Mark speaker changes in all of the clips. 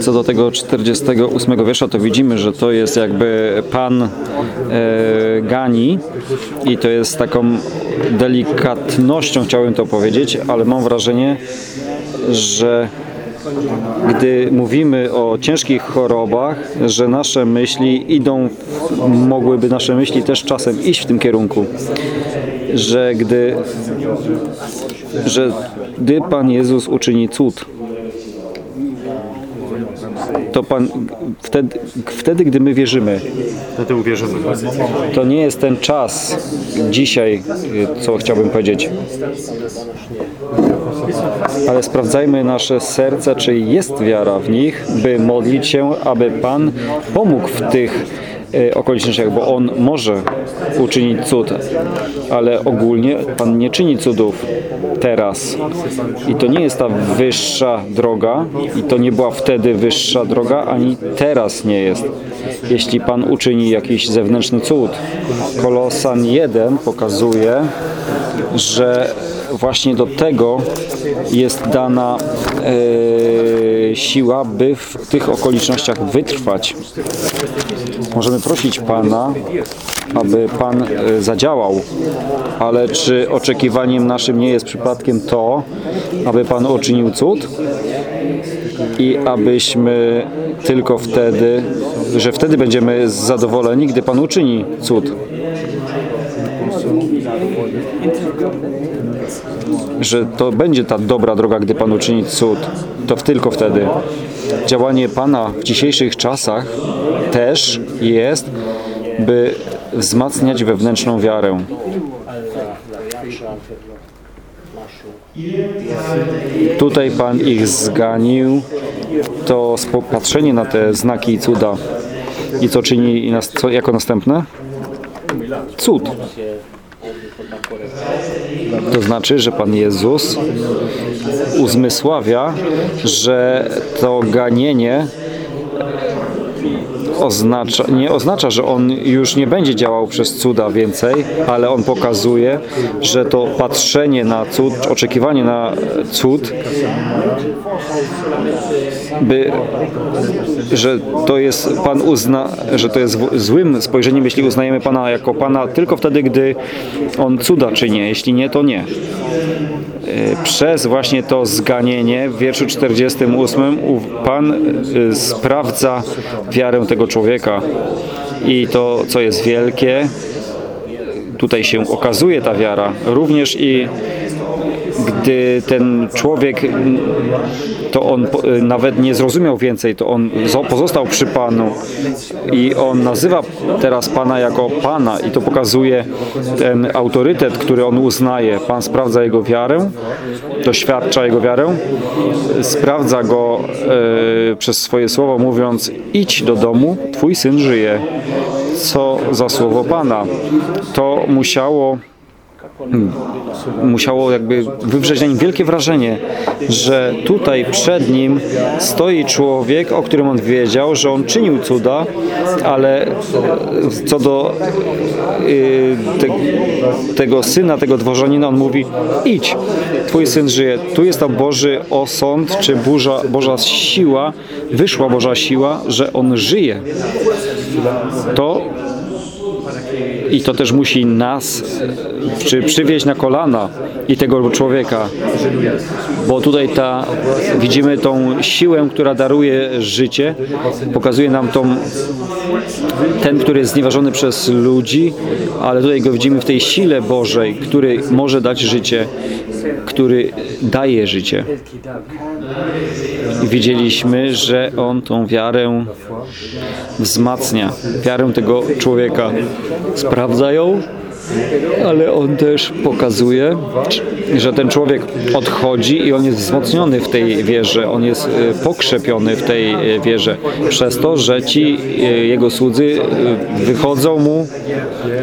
Speaker 1: Co do tego 48 wiersza, to widzimy, że to jest jakby Pan e, gani i to jest taką delikatnością, chciałbym to powiedzieć, ale mam wrażenie, że gdy mówimy o ciężkich chorobach, że nasze myśli idą, mogłyby nasze myśli też czasem iść w tym kierunku, że gdy, że gdy Pan Jezus uczyni cud, to Pan wtedy, wtedy, gdy my wierzymy,
Speaker 2: Wtedy uwierzymy.
Speaker 1: to nie jest ten czas dzisiaj, co chciałbym powiedzieć. Ale sprawdzajmy nasze serca, czy jest wiara w nich, by modlić się, aby Pan pomógł w tych okolicznościach, bo On może uczynić cud, ale ogólnie Pan nie czyni cudów teraz. I to nie jest ta wyższa droga, i to nie była wtedy wyższa droga, ani teraz nie jest. Jeśli Pan uczyni jakiś zewnętrzny cud. Kolosan 1 pokazuje, że właśnie do tego jest dana e, siła, by w tych okolicznościach wytrwać. Możemy prosić Pana, aby Pan e, zadziałał, ale czy oczekiwaniem naszym nie jest przypadkiem to, aby Pan uczynił cud? I abyśmy tylko wtedy, że wtedy będziemy zadowoleni, gdy Pan uczyni cud. Że to będzie ta dobra droga, gdy Pan uczyni cud, to tylko wtedy. Działanie Pana w dzisiejszych czasach też jest, by wzmacniać wewnętrzną wiarę. Tutaj Pan ich zganił, to spo- patrzenie na te znaki i cuda. I co czyni co, jako następne? Cud. To znaczy, że Pan Jezus uzmysławia, że to ganienie oznacza, nie oznacza, że On już nie będzie działał przez cuda więcej, ale On pokazuje, że to patrzenie na cud, oczekiwanie na cud, by, że to jest Pan uzna, że to jest złym spojrzeniem, jeśli uznajemy Pana jako Pana tylko wtedy, gdy On cuda czyni, jeśli nie, to nie. E, Przez właśnie to zganienie w wierszu 48 ów Pan e, sprawdza wiarę tego człowieka i to, co jest wielkie, tutaj się okazuje ta wiara. Również i gdy ten człowiek, to on nawet nie zrozumiał więcej, to on zo- pozostał przy Panu i on nazywa teraz Pana jako Pana i to pokazuje ten autorytet, który on uznaje. Pan sprawdza jego wiarę, doświadcza jego wiarę, sprawdza go e, przez swoje słowo mówiąc idź do domu, twój syn żyje. Co za słowo Pana. To musiało musiało jakby wywrzeć na nim wielkie wrażenie, że tutaj przed nim stoi człowiek, o którym on wiedział, że on czynił cuda, ale e, co do y, te, tego syna, tego dworzanina, on mówi idź, twój syn żyje. Tu jest tam Boży osąd, czy Boża siła, wyszła Boża siła, że on żyje. To i to też musi nas czy przywieźć na kolana i tego człowieka. Bo tutaj ta, widzimy tą siłę, która daruje życie, pokazuje nam tą, ten, który jest znieważony przez ludzi, ale tutaj go widzimy w tej sile Bożej, który może dać życie, który daje życie. Widzieliśmy, że on tą wiarę wzmacnia, wiarę tego człowieka. Sprawdza ją, ale on też pokazuje, że ten człowiek odchodzi i on jest wzmocniony w tej wierze, on jest e, pokrzepiony w tej e, wierze. Przez to, że ci e, jego słudzy wychodzą mu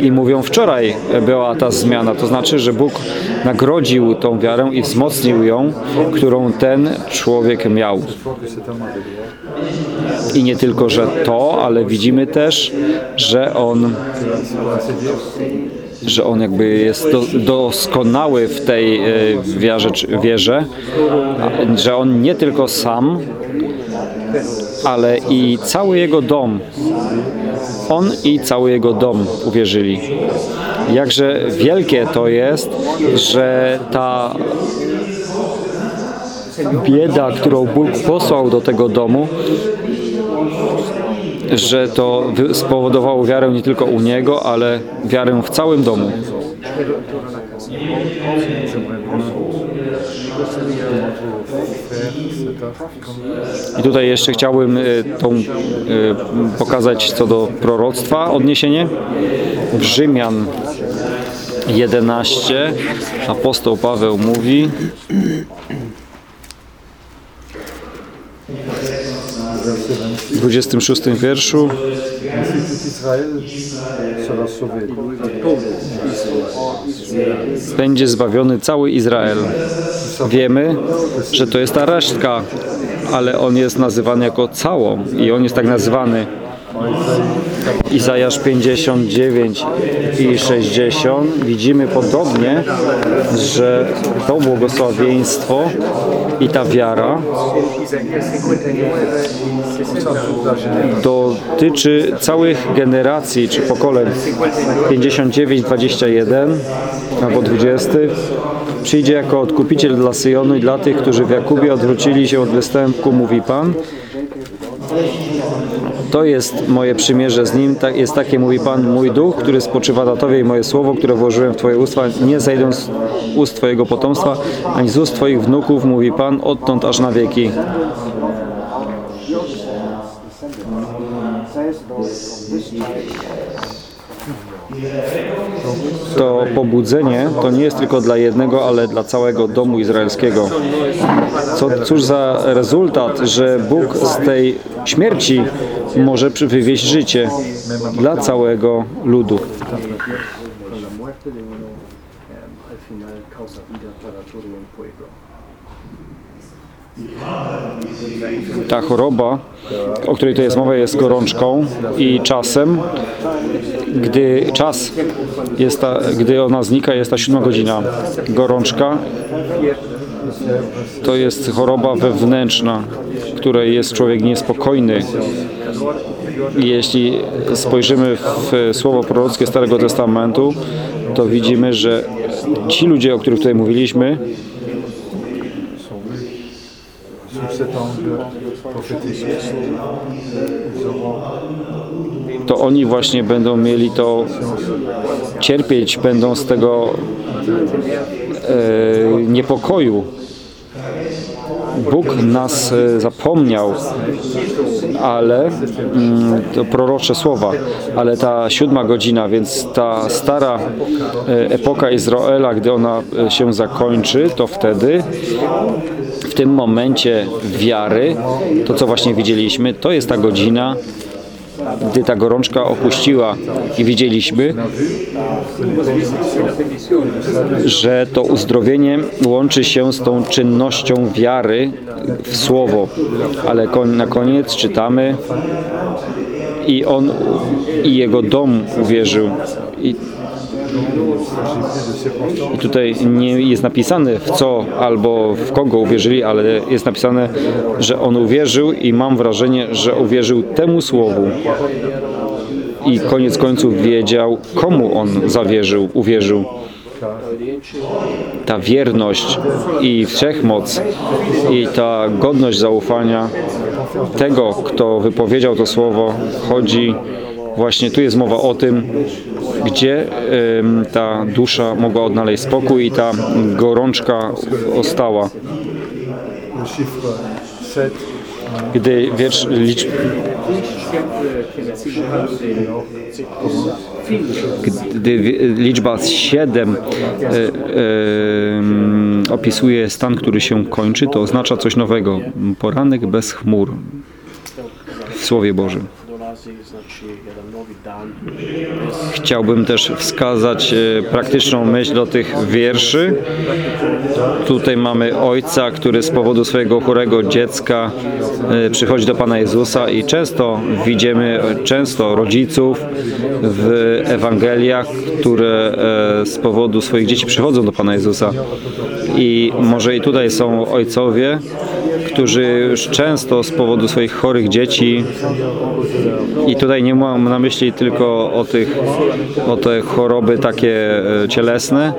Speaker 1: i mówią wczoraj była ta zmiana, to znaczy, że Bóg nagrodził tą wiarę i wzmocnił ją, którą ten człowiek miał. I nie tylko, że to, ale widzimy też, że on że on jakby jest do, doskonały w tej e, wierze, wierze, że on nie tylko sam ale i cały jego dom. On i cały jego dom uwierzyli. Jakże wielkie to jest, że ta bieda, którą Bóg posłał do tego domu, że to spowodowało wiarę nie tylko u niego, ale wiarę w całym domu. I tutaj jeszcze chciałbym y, tą, y, pokazać co do proroctwa odniesienie. W Rzymian 11 apostoł Paweł mówi 26 wierszu będzie zbawiony cały Izrael. Wiemy, że to jest ta resztka, ale on jest nazywany jako cało i on jest tak nazywany. Izajasz 59 i 60 widzimy podobnie, że to błogosławieństwo i ta wiara dotyczy całych generacji czy pokoleń 59, 21 albo 20 przyjdzie jako odkupiciel dla Syjonu i dla tych, którzy w Jakubie odwrócili się od występku, mówi Pan. To jest moje przymierze z Nim, tak, jest takie, mówi Pan, mój duch, który spoczywa na Tobie i moje słowo, które włożyłem w Twoje usta, nie zejdą z ust Twojego potomstwa, ani z ust Twoich wnuków, mówi Pan, odtąd aż na wieki. To pobudzenie to nie jest tylko dla jednego, ale dla całego domu izraelskiego. Co, cóż za rezultat, że Bóg z tej śmierci może wywieźć życie dla całego ludu. Ta choroba, o której tu jest mowa, jest gorączką i czasem, gdy czas jest ta, gdy ona znika, jest ta siódma godzina. Gorączka to jest choroba wewnętrzna, której jest człowiek niespokojny. Jeśli spojrzymy w słowo prorockie Starego Testamentu, to widzimy, że ci ludzie, o których tutaj mówiliśmy, to oni właśnie będą mieli to cierpieć, będą z tego niepokoju. Bóg nas e, zapomniał, ale mm, to prorocze słowa, ale ta siódma godzina, więc ta stara e, epoka Izraela, gdy ona e, się zakończy, to wtedy w tym momencie wiary, to co właśnie widzieliśmy, to jest ta godzina, gdy ta gorączka opuściła i widzieliśmy, że to uzdrowienie łączy się z tą czynnością wiary w Słowo. Ale na koniec czytamy i on i jego dom uwierzył. I tutaj nie jest napisane w co albo w kogo uwierzyli, ale jest napisane, że on uwierzył i mam wrażenie, że uwierzył temu słowu. I koniec końców wiedział, komu on zawierzył, uwierzył. Ta wierność i wszechmoc i ta godność zaufania tego, kto wypowiedział to słowo, chodzi właśnie tu jest mowa o tym, gdzie ta dusza mogła odnaleźć spokój i ta gorączka ostała.
Speaker 2: le chiffre 7
Speaker 1: Gdy wiersz, gdy liczba 7 e, opisuje stan, który się kończy, to oznacza coś nowego. Poranek bez chmur w Słowie Bożym. Chciałbym też wskazać e, praktyczną myśl do tych wierszy. Tutaj mamy ojca, który z powodu swojego chorego dziecka e, przychodzi do Pana Jezusa i często widzimy e, często rodziców w Ewangeliach, które z powodu swoich dzieci przychodzą do Pana Jezusa. I może i tutaj są ojcowie, którzy już często z powodu swoich chorych dzieci i tutaj nie mam na myśli tylko o tych o te choroby takie e, cielesne,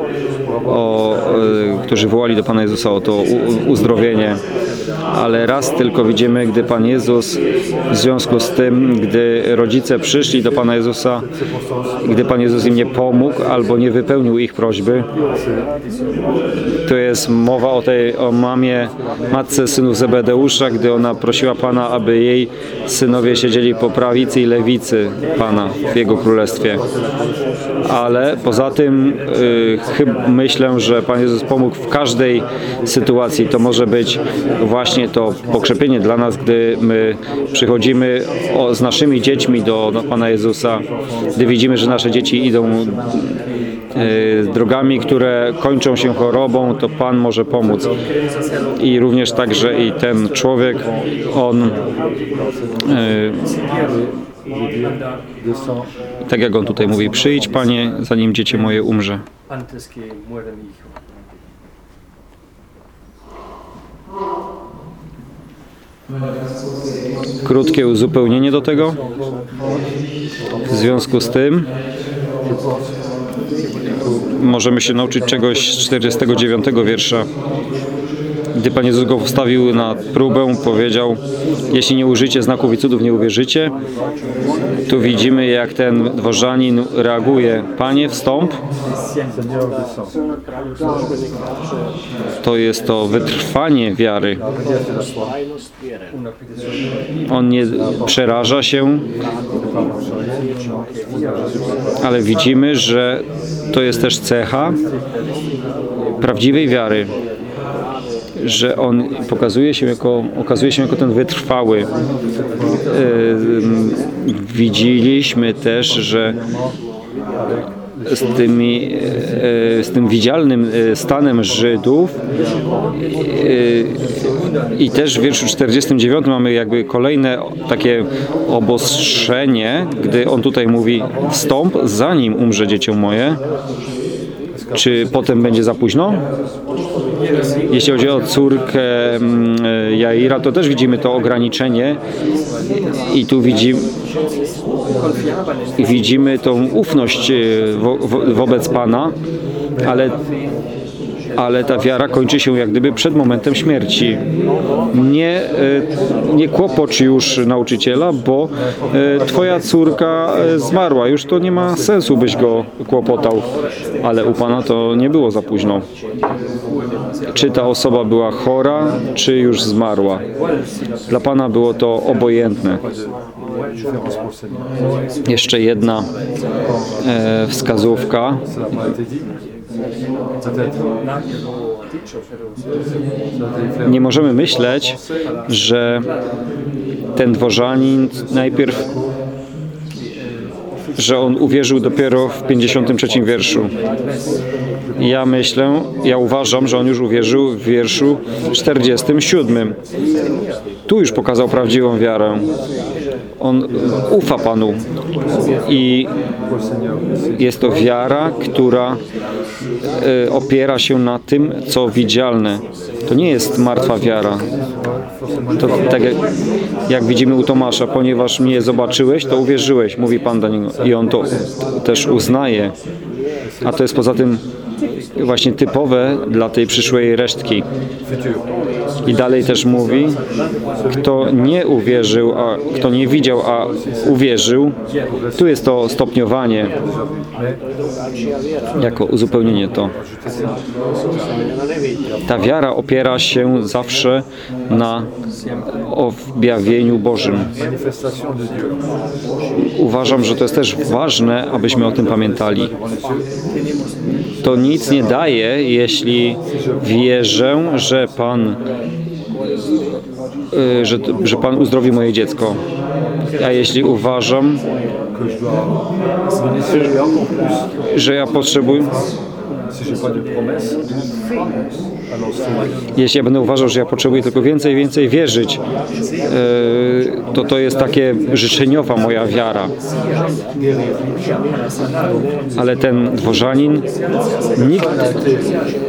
Speaker 1: o, e, którzy wołali do Pana Jezusa o to uzdrowienie, ale raz tylko widzimy, gdy Pan Jezus w związku z tym, gdy rodzice przyszli do Pana Jezusa, gdy Pan Jezus im nie pomógł albo nie wypełnił ich prośby, to jest mowa o tej o mamie, matce synów Zebedeusza, gdy ona prosiła Pana, aby jej synowie siedzieli po prawicy i lewicy Pana w Jego Królestwie. Ale poza tym y, chyb, myślę, że Pan Jezus pomógł w każdej sytuacji. To może być właśnie to pokrzepienie dla nas, gdy my przychodzimy o, z naszymi dziećmi do, do Pana Jezusa, gdy widzimy, że nasze dzieci idą y, drogami, które kończą się chorobą, to Pan może pomóc. I również także i ten człowiek, on,
Speaker 2: descend
Speaker 1: tak jak on tutaj mówi, przyjdź Panie, zanim dziecię moje umrze. Krótkie uzupełnienie do tego. W związku z tym możemy się nauczyć czegoś z 49 wiersza. Gdy Pan Jezus go postawił na próbę, powiedział, jeśli nie użycie znaków i cudów, nie uwierzycie. Tu widzimy, jak ten dworzanin reaguje. Panie, wstąp. To jest to wytrwanie wiary. On nie przeraża się, ale widzimy, że to jest też cecha prawdziwej wiary, że on pokazuje się jako, okazuje się jako ten wytrwały. Ym, Widzieliśmy też, że z, tymi, e, z tym widzialnym e, stanem Żydów e, i też w wierszu 49 mamy jakby kolejne takie obostrzenie, gdy on tutaj mówi wstąp, zanim umrze dziecię moje. Czy potem będzie za późno? Jeśli chodzi o córkę mm, Jaira, to też widzimy to ograniczenie i tu widzimy, i widzimy tą ufność e, wo, wo, wobec Pana, ale, ale ta wiara kończy się jak gdyby przed momentem śmierci. Nie, e, nie kłopocz już nauczyciela, bo e, twoja córka e, zmarła. Już to nie ma sensu, byś go kłopotał, ale u Pana to nie było za późno. Czy ta osoba była chora, czy już zmarła. Dla Pana było to obojętne. Jeszcze jedna wskazówka. Nie możemy myśleć, że ten dworzanin najpierw, że on uwierzył dopiero w 53 wierszu. Ja myślę, ja uważam, że on już uwierzył w wierszu 47. Tu już pokazał prawdziwą wiarę. On ufa Panu i jest to wiara, która e, opiera się na tym, co widzialne. To nie jest martwa wiara. To tak jak, jak widzimy u Tomasza, ponieważ mnie zobaczyłeś, to uwierzyłeś, mówi Pan do niego. I on to też uznaje. A to jest poza tym właśnie typowe dla tej przyszłej resztki. I dalej też mówi, kto nie uwierzył, a kto nie widział, a uwierzył, tu jest to stopniowanie, jako uzupełnienie to. Ta wiara opiera się zawsze na objawieniu Bożym. Uważam, że to jest też ważne, abyśmy o tym pamiętali. To nic nie daje, jeśli wierzę, że Pan, y, że, że Pan uzdrowi moje dziecko. A jeśli uważam, że ja potrzebuję, jeśli ja będę uważał, że ja potrzebuję tylko więcej więcej wierzyć, e, to to jest takie życzeniowa moja wiara. Ale ten dworzanin, nikt,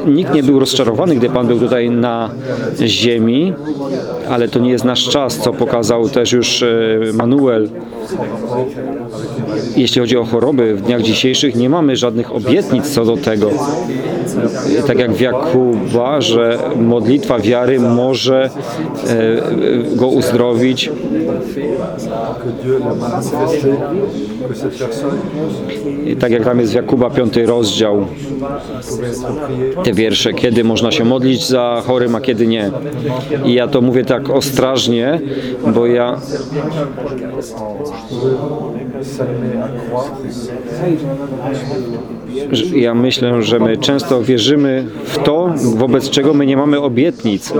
Speaker 1: nikt nie był rozczarowany, gdy Pan był tutaj na ziemi, ale to nie jest nasz czas, co pokazał też już e, Manuel. Jeśli chodzi o choroby w dniach dzisiejszych, nie mamy żadnych obietnic co do tego. Tak jak w Jakuba, że modlitwa wiary może e, go uzdrowić. I tak jak tam jest w Jakuba 5 rozdział, te wiersze, kiedy można się modlić za chorym, a kiedy nie. I ja to mówię tak ostrożnie, bo ja ja myślę, że my często wierzymy w to, wobec czego my nie mamy obietnic.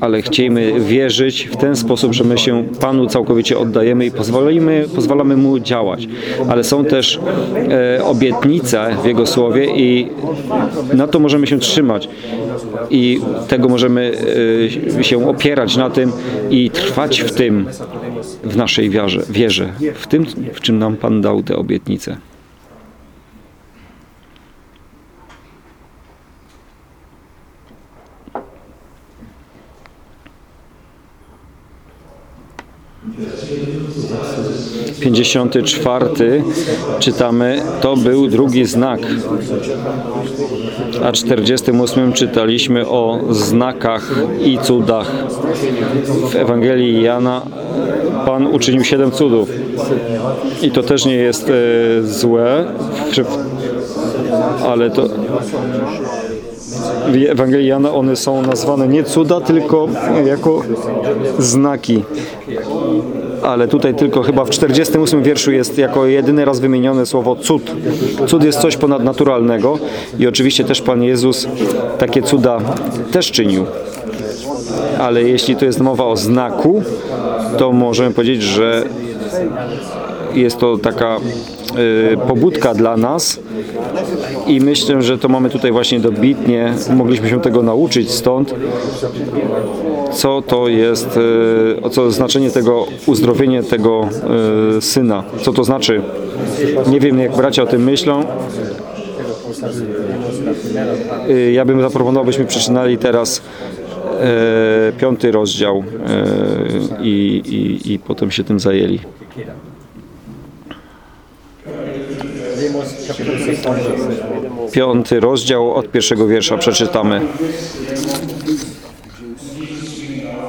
Speaker 1: Ale chciejmy wierzyć w ten sposób, że my się Panu całkowicie oddajemy i pozwolimy, pozwalamy Mu działać. Ale są też e, obietnice w Jego Słowie i na to możemy się trzymać. I tego możemy e, się opierać na tym i trwać w tym, w naszej wierze, wierze, w tym, w czym nam Pan dał te obietnice. Pięćdziesiąty czwarty czytamy, to był drugi znak. A 48 czytaliśmy o znakach i cudach. W Ewangelii Jana Pan uczynił siedem cudów. I to też nie jest e, złe, ale to w Ewangelii Jana one są nazwane nie cuda, tylko jako znaki. Ale tutaj tylko chyba w 48 wierszu jest jako jedyny raz wymienione słowo cud. Cud jest coś ponadnaturalnego i oczywiście też Pan Jezus takie cuda też czynił. Ale jeśli to jest mowa o znaku, to możemy powiedzieć, że jest to taka pobudka dla nas i myślę, że to mamy tutaj właśnie dobitnie, mogliśmy się tego nauczyć stąd, co to jest, y, o co znaczenie tego uzdrowienie tego y, syna, co to znaczy. Nie wiem, jak bracia o tym myślą. Y, Ja bym zaproponował, byśmy przeczytali teraz e, piąty rozdział e, i, i, i potem się tym zajęli. Piąty rozdział od pierwszego wiersza przeczytamy.